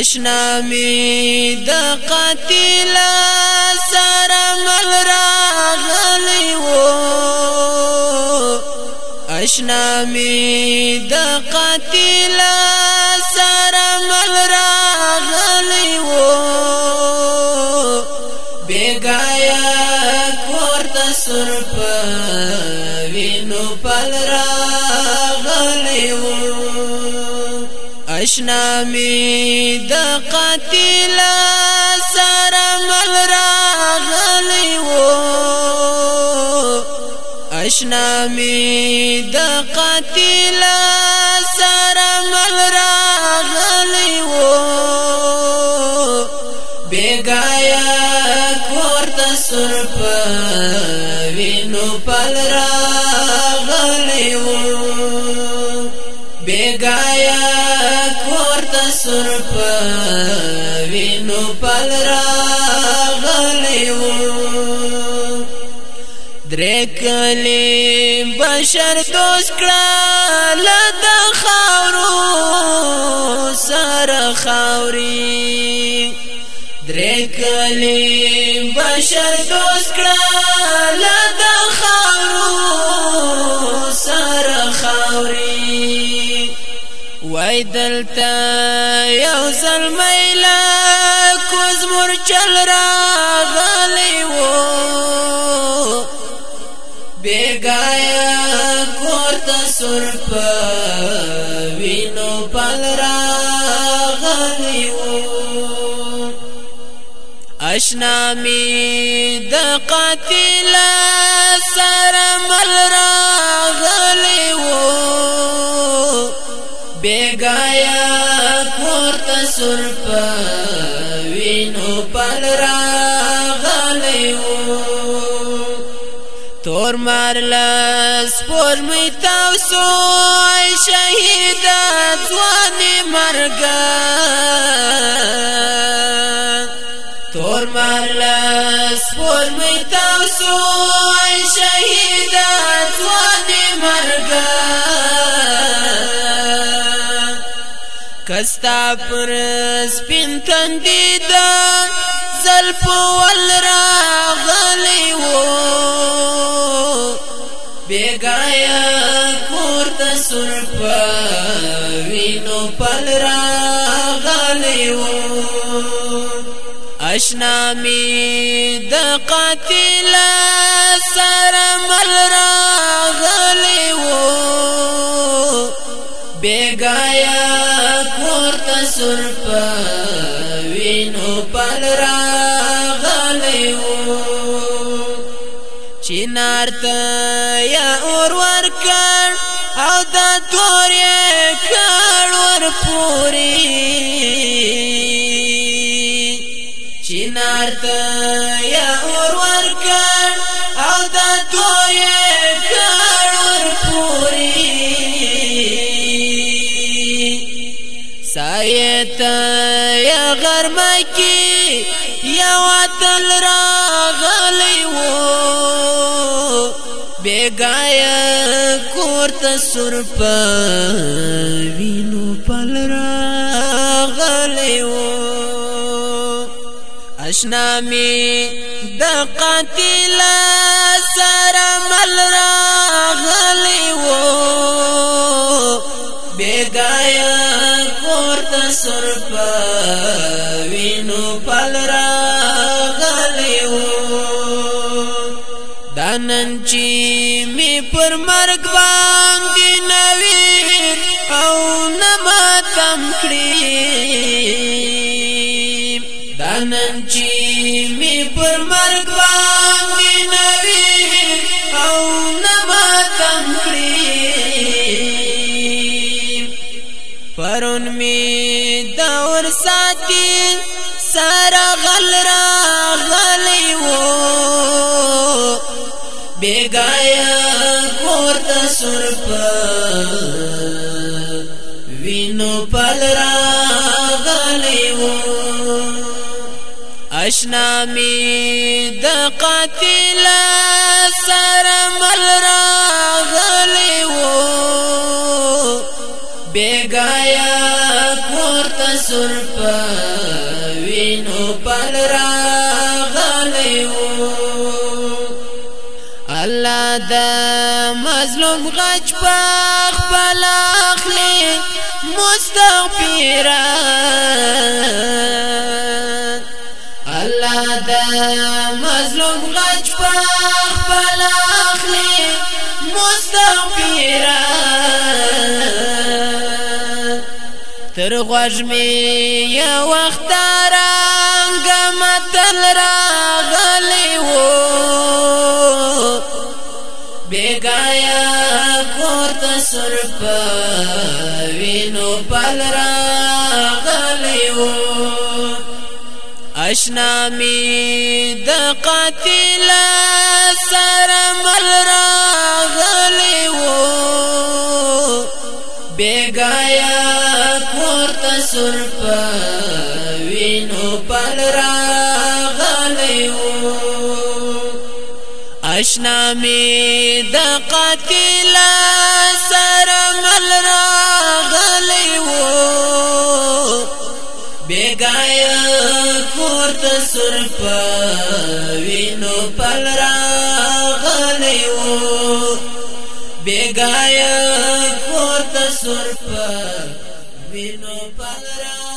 اشنا می د قاتل سره مل راغلی وو اشنا می د قاتل سره مل راغلی وو بیگایا کوړه سر په وینو پل راغلی وو اشنا می د قاتل سره مل راغلی وو اشنا می د قاتل سره مل راغلی وو بیگایا کوړت سر په وینو پل راغلی وو بیگایا ورته سر په وینو پل راغلی و درکلی بشر دوست کړل د خاورو سره خاوري درکلی بشر دوست کړل د خاورو سره خاوري وای دلتا یو زلمی لا کوز مرچل را غلی و بیگایا کورتا سر پا وینو پل را غلی و اشنا می د رسول په وینو پل راغلی وو تور مار لاس پور می تاسو شهید ځوان مرګ تور مار لاس پور می تاسو شهید ځوان مرګ کستا پر سپین تندی دا زلف ول را غلی وو بیگایا کور تا سرپا وینو پل را غلی وو اشنا می د قاتل سر مل را غلی وو بیگایا سر پوینو پل راغلی و چینار تا یا اور ورکړ او د تورې کړ ور پوری چینار تا یا اور ورکړ او د تورې کړ ور پوری ته یا غرمه کې یو اتل راغلی و بیګایا کور ته سر په وینو پل راغلی و اشنا می د قاتل سره مل راغلی و بیګایا اور د سرپا وینو پل را غلیو دانن چی می پر مرګ ساتي سارا غل را غلی وو بیگایا کور تا سرپا وینو پل را غلی وو اشنا می د قاتل سره مل را ګایا کور ته سر په وینو پل راغلیو الله د مظلوم غچ په خپل اخلي مستغفران الله د مظلوم غچ په خپل اخلي مستغفران تر غوږ می یو وخت رنګ متل راغلی وو بیګایا کوت سر په وینو بل راغلی وو اشنا می د قاتل سره مل راغلی وو بیګایا مور تسر په وینو پل راغلیو اشنا می د قاتل سر مل راغلیو بیګای کور ته سر په وینو پل راغلیو بیګای کور ته سر په وینو پلرا